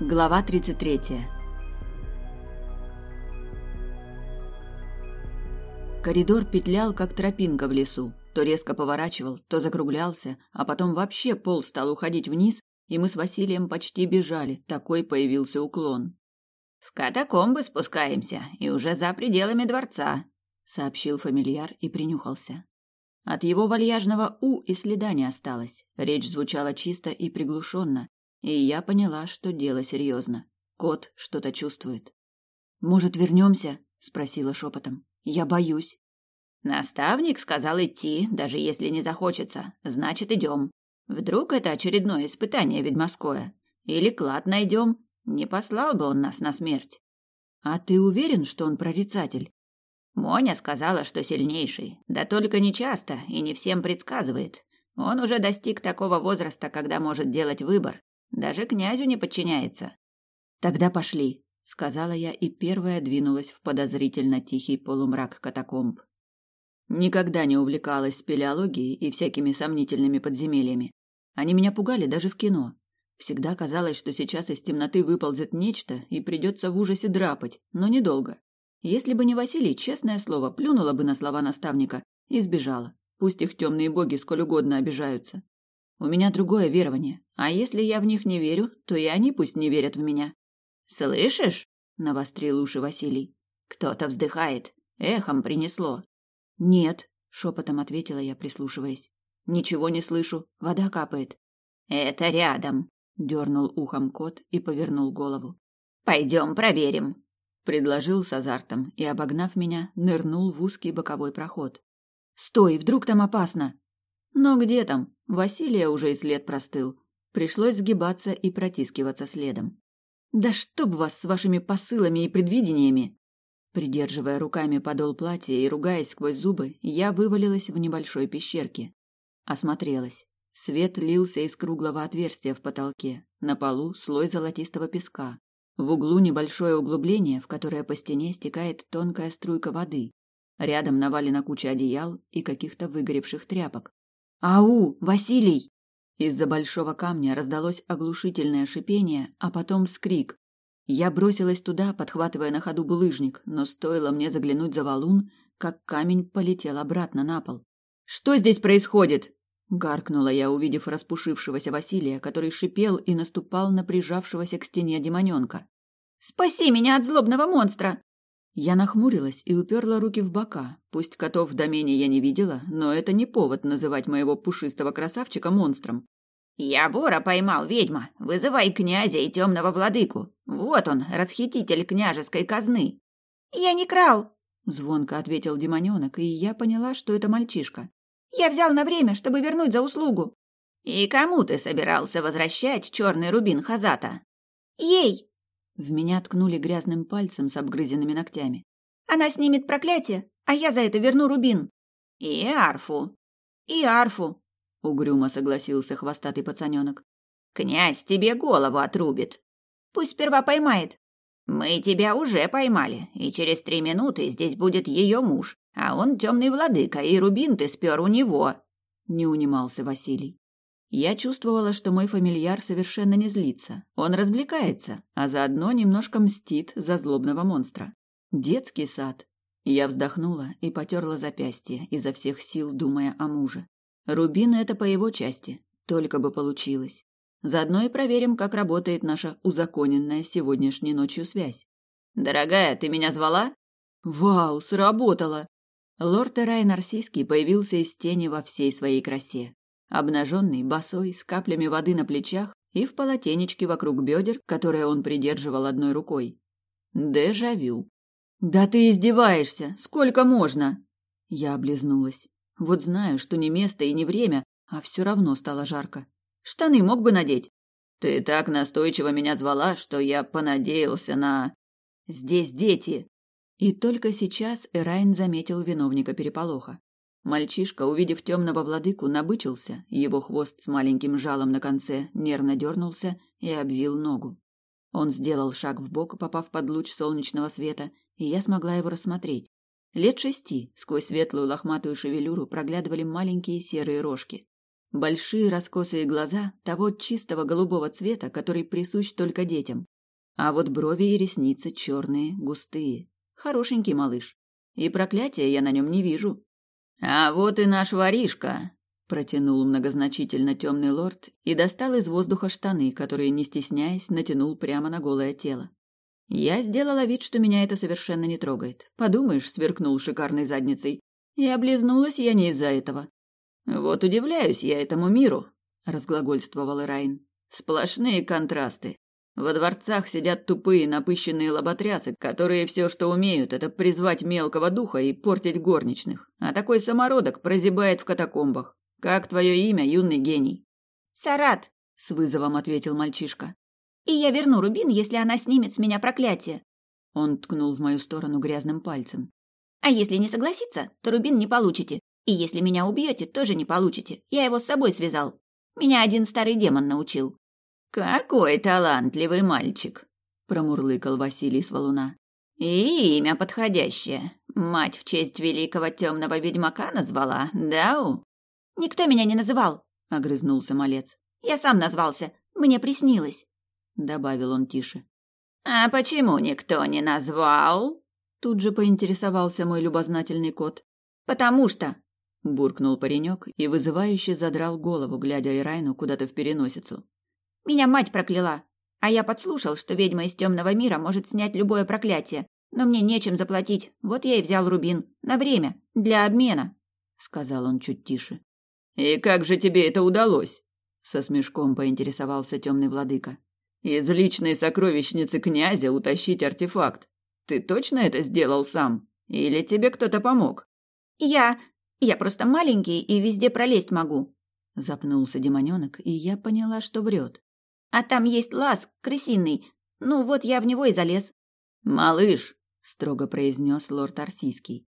Глава 33. Коридор петлял, как тропинка в лесу. То резко поворачивал, то закруглялся, а потом вообще пол стал уходить вниз, и мы с Василием почти бежали. Такой появился уклон. «В катакомбы спускаемся, и уже за пределами дворца», — сообщил фамильяр и принюхался. От его вальяжного «у» и следа не осталось. Речь звучала чисто и приглушенно, и я поняла, что дело серьезно. Кот что-то чувствует. «Может, вернемся?» — спросила шепотом. «Я боюсь». «Наставник сказал идти, даже если не захочется. Значит, идем. Вдруг это очередное испытание ведьмовское? Или клад найдем? Не послал бы он нас на смерть». «А ты уверен, что он прорицатель?» Моня сказала, что сильнейший, да только не часто и не всем предсказывает. Он уже достиг такого возраста, когда может делать выбор, даже князю не подчиняется. Тогда пошли, сказала я и первая двинулась в подозрительно тихий полумрак катакомб. Никогда не увлекалась спелеологией и всякими сомнительными подземельями. Они меня пугали даже в кино. Всегда казалось, что сейчас из темноты выползет нечто и придется в ужасе драпать, но недолго. Если бы не Василий, честное слово, плюнула бы на слова наставника и сбежала. Пусть их темные боги сколь угодно обижаются. У меня другое верование, а если я в них не верю, то и они пусть не верят в меня. Слышишь? навострил уши Василий. Кто-то вздыхает. Эхом принесло. Нет, шепотом ответила я, прислушиваясь. Ничего не слышу. Вода капает. Это рядом, дернул ухом кот и повернул голову. Пойдем проверим, предложил с азартом и, обогнав меня, нырнул в узкий боковой проход. Стой, вдруг там опасно. Но где там? Василия уже и след простыл. Пришлось сгибаться и протискиваться следом. Да чтоб вас с вашими посылами и предвидениями! Придерживая руками подол платья и ругаясь сквозь зубы, я вывалилась в небольшой пещерке. Осмотрелась. Свет лился из круглого отверстия в потолке. На полу слой золотистого песка. В углу небольшое углубление, в которое по стене стекает тонкая струйка воды. Рядом навалена куча одеял и каких-то выгоревших тряпок. «Ау, Василий!» Из-за большого камня раздалось оглушительное шипение, а потом вскрик. Я бросилась туда, подхватывая на ходу булыжник, но стоило мне заглянуть за валун, как камень полетел обратно на пол. «Что здесь происходит?» Гаркнула я, увидев распушившегося Василия, который шипел и наступал на прижавшегося к стене демоненка. «Спаси меня от злобного монстра!» Я нахмурилась и уперла руки в бока. Пусть котов в домене я не видела, но это не повод называть моего пушистого красавчика монстром. «Я вора поймал, ведьма! Вызывай князя и темного владыку! Вот он, расхититель княжеской казны!» «Я не крал!» — звонко ответил демоненок, и я поняла, что это мальчишка. «Я взял на время, чтобы вернуть за услугу!» «И кому ты собирался возвращать черный рубин Хазата?» «Ей!» В меня ткнули грязным пальцем с обгрызенными ногтями. «Она снимет проклятие, а я за это верну рубин». «И арфу». «И арфу», — угрюмо согласился хвостатый пацаненок. «Князь тебе голову отрубит». «Пусть сперва поймает». «Мы тебя уже поймали, и через три минуты здесь будет ее муж, а он темный владыка, и рубин ты спер у него», — не унимался Василий. Я чувствовала, что мой фамильяр совершенно не злится. Он развлекается, а заодно немножко мстит за злобного монстра. Детский сад. Я вздохнула и потерла запястье, изо всех сил думая о муже. Рубин это по его части, только бы получилось. Заодно и проверим, как работает наша узаконенная сегодняшней ночью связь. «Дорогая, ты меня звала?» «Вау, сработало!» Лорд Эрай Нарсийский появился из тени во всей своей красе обнаженный, босой, с каплями воды на плечах и в полотенечке вокруг бедер, которое он придерживал одной рукой. Дежавю. «Да ты издеваешься! Сколько можно?» Я облизнулась. Вот знаю, что не место и не время, а все равно стало жарко. Штаны мог бы надеть. Ты так настойчиво меня звала, что я понадеялся на... Здесь дети. И только сейчас Эрайн заметил виновника переполоха. Мальчишка, увидев темного владыку, набычился, его хвост с маленьким жалом на конце нервно дернулся и обвил ногу. Он сделал шаг в бок, попав под луч солнечного света, и я смогла его рассмотреть. Лет шести, сквозь светлую лохматую шевелюру проглядывали маленькие серые рожки. Большие раскосые глаза того чистого голубого цвета, который присущ только детям. А вот брови и ресницы черные, густые. Хорошенький малыш. И проклятия я на нем не вижу. А вот и наш воришка, протянул многозначительно темный лорд и достал из воздуха штаны, которые, не стесняясь, натянул прямо на голое тело. Я сделала вид, что меня это совершенно не трогает. Подумаешь, сверкнул шикарной задницей. И облизнулась я не из-за этого. Вот удивляюсь я этому миру, разглагольствовал Райн. Сплошные контрасты. Во дворцах сидят тупые напыщенные лоботрясы, которые все, что умеют, это призвать мелкого духа и портить горничных. А такой самородок прозябает в катакомбах. Как твое имя, юный гений? Сарат, с вызовом ответил мальчишка. И я верну Рубин, если она снимет с меня проклятие. Он ткнул в мою сторону грязным пальцем. А если не согласится, то Рубин не получите. И если меня убьете, тоже не получите. Я его с собой связал. Меня один старый демон научил. Какой талантливый мальчик, промурлыкал Василий с валуна. И имя подходящее. Мать в честь великого темного ведьмака назвала, да? Никто меня не называл, огрызнулся малец. Я сам назвался. Мне приснилось, добавил он тише. А почему никто не назвал? Тут же поинтересовался мой любознательный кот. Потому что буркнул паренек и вызывающе задрал голову, глядя Ирайну куда-то в переносицу. Меня мать прокляла, а я подслушал, что ведьма из темного мира может снять любое проклятие, но мне нечем заплатить. Вот я и взял рубин на время для обмена, сказал он чуть тише. И как же тебе это удалось? со смешком поинтересовался темный владыка. Из личной сокровищницы князя утащить артефакт. Ты точно это сделал сам? Или тебе кто-то помог? Я... Я просто маленький и везде пролезть могу. Запнулся демоненок, и я поняла, что врет. А там есть лаз, крысиный. Ну вот я в него и залез. Малыш, строго произнес лорд Арсийский.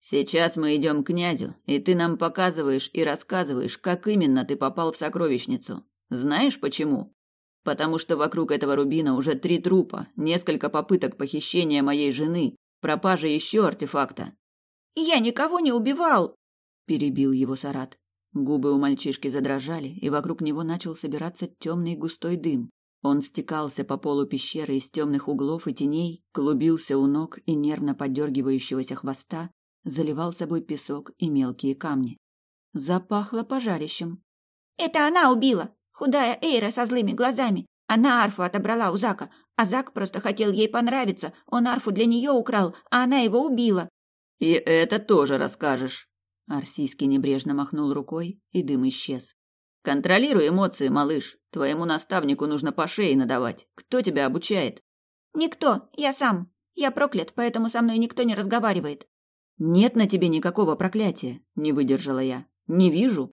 Сейчас мы идем к князю, и ты нам показываешь и рассказываешь, как именно ты попал в сокровищницу. Знаешь почему? Потому что вокруг этого рубина уже три трупа, несколько попыток похищения моей жены, пропажа еще артефакта. Я никого не убивал, перебил его Сарат. Губы у мальчишки задрожали, и вокруг него начал собираться темный густой дым. Он стекался по полу пещеры из темных углов и теней, клубился у ног и нервно подергивающегося хвоста, заливал собой песок и мелкие камни. Запахло пожарищем. «Это она убила! Худая Эйра со злыми глазами! Она арфу отобрала у Зака, а Зак просто хотел ей понравиться. Он арфу для нее украл, а она его убила!» «И это тоже расскажешь!» Арсийский небрежно махнул рукой, и дым исчез. Контролируй эмоции, малыш. Твоему наставнику нужно по шее надавать. Кто тебя обучает? Никто, я сам. Я проклят, поэтому со мной никто не разговаривает. Нет на тебе никакого проклятия, не выдержала я. Не вижу.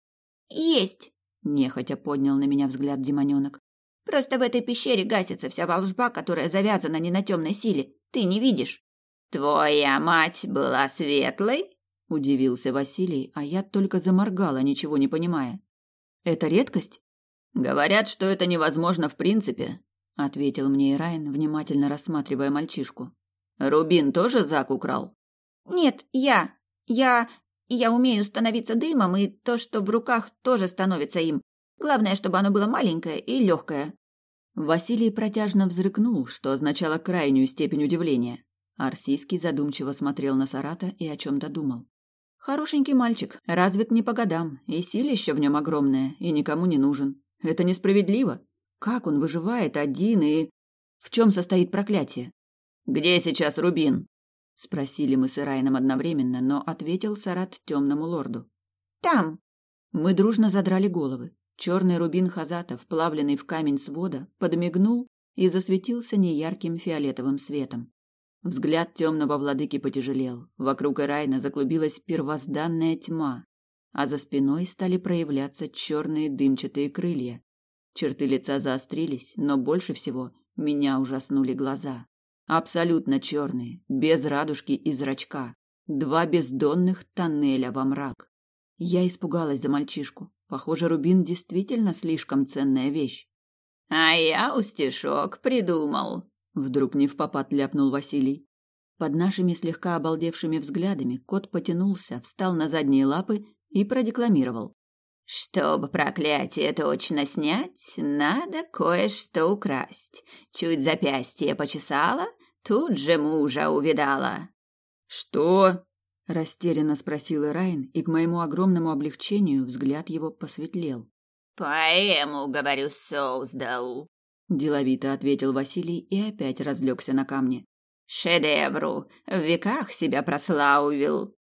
Есть, нехотя поднял на меня взгляд демоненок. Просто в этой пещере гасится вся волжба, которая завязана не на темной силе. Ты не видишь. Твоя мать была светлой? Удивился Василий, а я только заморгала, ничего не понимая. Это редкость? Говорят, что это невозможно в принципе, ответил мне Ирайн, внимательно рассматривая мальчишку. Рубин тоже Зак украл? Нет, я. Я я умею становиться дымом, и то, что в руках, тоже становится им. Главное, чтобы оно было маленькое и легкое. Василий протяжно взрыкнул, что означало крайнюю степень удивления. Арсийский задумчиво смотрел на Сарата и о чем-то думал. Хорошенький мальчик, развит не по годам, и силище в нем огромное, и никому не нужен. Это несправедливо. Как он выживает один и... В чем состоит проклятие? «Где сейчас Рубин?» Спросили мы с Ирайном одновременно, но ответил Сарат темному лорду. «Там!» Мы дружно задрали головы. Черный рубин Хазата, вплавленный в камень свода, подмигнул и засветился неярким фиолетовым светом. Взгляд темного владыки потяжелел. Вокруг Ирайна заклубилась первозданная тьма, а за спиной стали проявляться черные дымчатые крылья. Черты лица заострились, но больше всего меня ужаснули глаза. Абсолютно черные, без радужки и зрачка. Два бездонных тоннеля во мрак. Я испугалась за мальчишку. Похоже, рубин действительно слишком ценная вещь. «А я устишок придумал», Вдруг не в попад ляпнул Василий. Под нашими слегка обалдевшими взглядами кот потянулся, встал на задние лапы и продекламировал. Чтобы проклятие точно снять, надо кое-что украсть. Чуть запястье почесала, тут же мужа увидала. Что? растерянно спросил Райн, и к моему огромному облегчению взгляд его посветлел. Поэму, говорю, создал. Деловито ответил Василий и опять разлегся на камне. Шедевру, в веках себя прославил.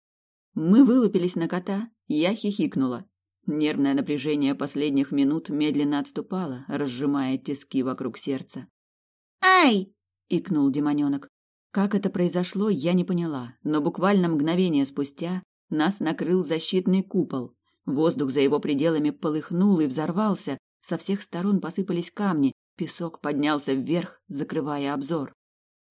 Мы вылупились на кота, я хихикнула. Нервное напряжение последних минут медленно отступало, разжимая тиски вокруг сердца. «Ай!» — икнул демоненок. Как это произошло, я не поняла, но буквально мгновение спустя нас накрыл защитный купол. Воздух за его пределами полыхнул и взорвался, со всех сторон посыпались камни, песок поднялся вверх, закрывая обзор.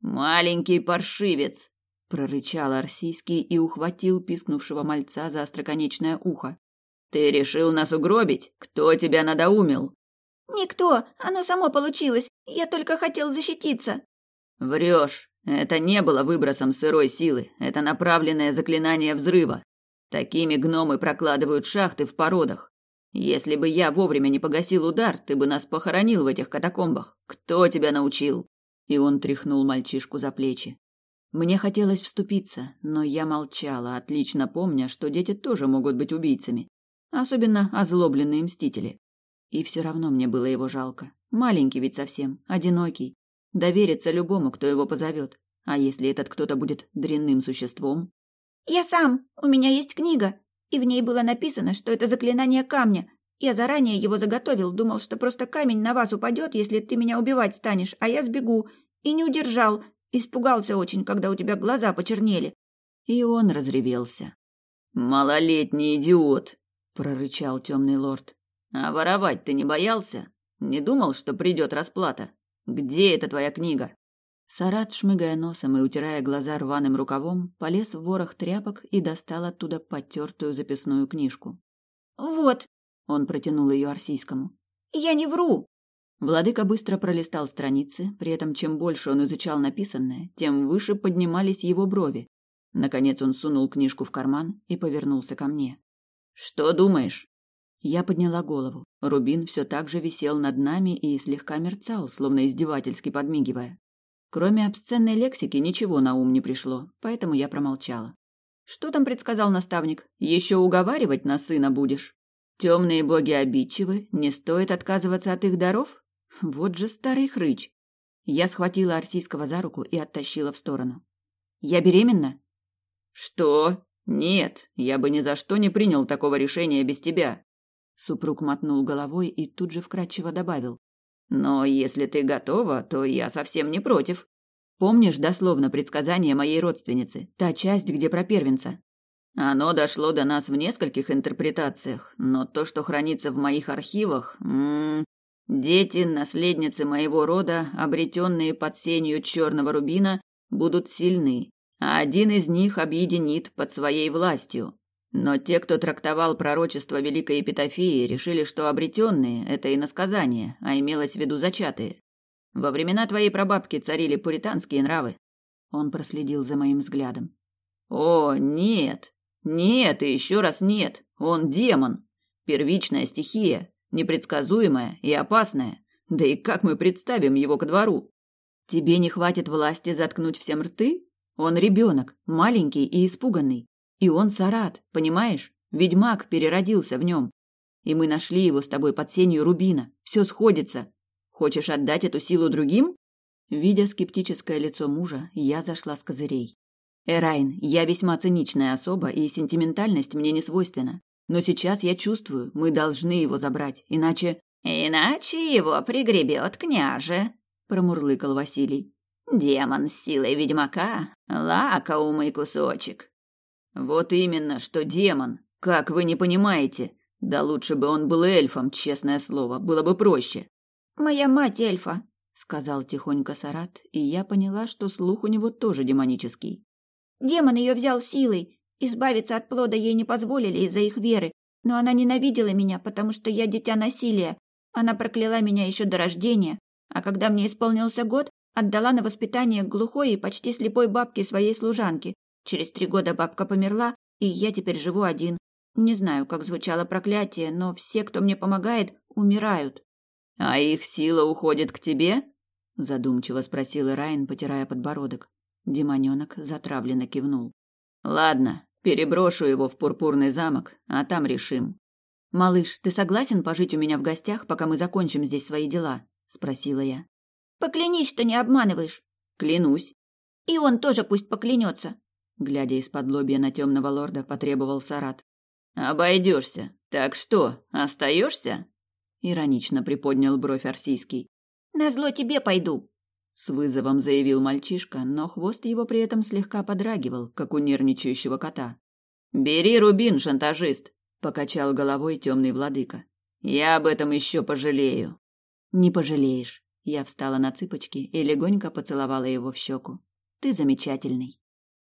«Маленький паршивец!» — прорычал Арсийский и ухватил пискнувшего мальца за остроконечное ухо. Ты решил нас угробить? Кто тебя надоумил? Никто, оно само получилось. Я только хотел защититься. Врешь. Это не было выбросом сырой силы, это направленное заклинание взрыва. Такими гномы прокладывают шахты в породах. Если бы я вовремя не погасил удар, ты бы нас похоронил в этих катакомбах. Кто тебя научил? И он тряхнул мальчишку за плечи. Мне хотелось вступиться, но я молчала, отлично помня, что дети тоже могут быть убийцами. Особенно озлобленные мстители. И все равно мне было его жалко. Маленький ведь совсем, одинокий. Довериться любому, кто его позовет. А если этот кто-то будет дрянным существом? «Я сам! У меня есть книга!» И в ней было написано, что это заклинание камня. Я заранее его заготовил, думал, что просто камень на вас упадет, если ты меня убивать станешь, а я сбегу. И не удержал. Испугался очень, когда у тебя глаза почернели. И он разревелся. «Малолетний идиот!» прорычал темный лорд. А воровать ты не боялся? Не думал, что придет расплата? Где эта твоя книга? Сарат, шмыгая носом и утирая глаза рваным рукавом, полез в ворох тряпок и достал оттуда потертую записную книжку. «Вот», — он протянул ее Арсийскому. «Я не вру». Владыка быстро пролистал страницы, при этом чем больше он изучал написанное, тем выше поднимались его брови. Наконец он сунул книжку в карман и повернулся ко мне. Что думаешь? Я подняла голову. Рубин все так же висел над нами и слегка мерцал, словно издевательски подмигивая. Кроме обсценной лексики ничего на ум не пришло, поэтому я промолчала. Что там предсказал наставник? Еще уговаривать на сына будешь? Темные боги обидчивы, не стоит отказываться от их даров? Вот же старый хрыч. Я схватила Арсийского за руку и оттащила в сторону. Я беременна? Что? Нет, я бы ни за что не принял такого решения без тебя. Супруг мотнул головой и тут же вкратчиво добавил: "Но если ты готова, то я совсем не против. Помнишь дословно предсказание моей родственницы, та часть, где про первенца? Оно дошло до нас в нескольких интерпретациях, но то, что хранится в моих архивах, м -м, дети, наследницы моего рода, обретенные под сенью черного рубина, будут сильны, а один из них объединит под своей властью. Но те, кто трактовал пророчество Великой Епитофии, решили, что обретенные – это иносказание, а имелось в виду зачатые. Во времена твоей прабабки царили пуританские нравы. Он проследил за моим взглядом. О, нет! Нет и еще раз нет! Он демон! Первичная стихия, непредсказуемая и опасная. Да и как мы представим его ко двору? Тебе не хватит власти заткнуть всем рты? Он ребенок, маленький и испуганный. И он Сарат, понимаешь? Ведьмак переродился в нем. И мы нашли его с тобой под сенью рубина. Все сходится. Хочешь отдать эту силу другим? Видя скептическое лицо мужа, я зашла с козырей. Эрайн, я весьма циничная особа, и сентиментальность мне не свойственна. Но сейчас я чувствую, мы должны его забрать, иначе... Иначе его пригребет княже, промурлыкал Василий. Демон с силой ведьмака — лакомый кусочек. Вот именно, что демон. Как вы не понимаете? Да лучше бы он был эльфом, честное слово, было бы проще. Моя мать эльфа, сказал тихонько Сарат, и я поняла, что слух у него тоже демонический. Демон ее взял силой. Избавиться от плода ей не позволили из-за их веры, но она ненавидела меня, потому что я дитя насилия. Она прокляла меня еще до рождения, а когда мне исполнился год, Отдала на воспитание глухой и почти слепой бабке своей служанки. Через три года бабка померла, и я теперь живу один. Не знаю, как звучало проклятие, но все, кто мне помогает, умирают. А их сила уходит к тебе? задумчиво спросил Райан, потирая подбородок. Демонёнок затравленно кивнул. Ладно, переброшу его в пурпурный замок, а там решим. Малыш, ты согласен пожить у меня в гостях, пока мы закончим здесь свои дела? спросила я. Поклянись, что не обманываешь. Клянусь. И он тоже пусть поклянется. Глядя из-под лобья на темного лорда, потребовал Сарат. Обойдешься. Так что, остаешься? Иронично приподнял бровь Арсийский. Назло тебе пойду. С вызовом заявил мальчишка, но хвост его при этом слегка подрагивал, как у нервничающего кота. Бери рубин, шантажист, покачал головой темный владыка. Я об этом еще пожалею. Не пожалеешь. Я встала на цыпочки и легонько поцеловала его в щеку. Ты замечательный.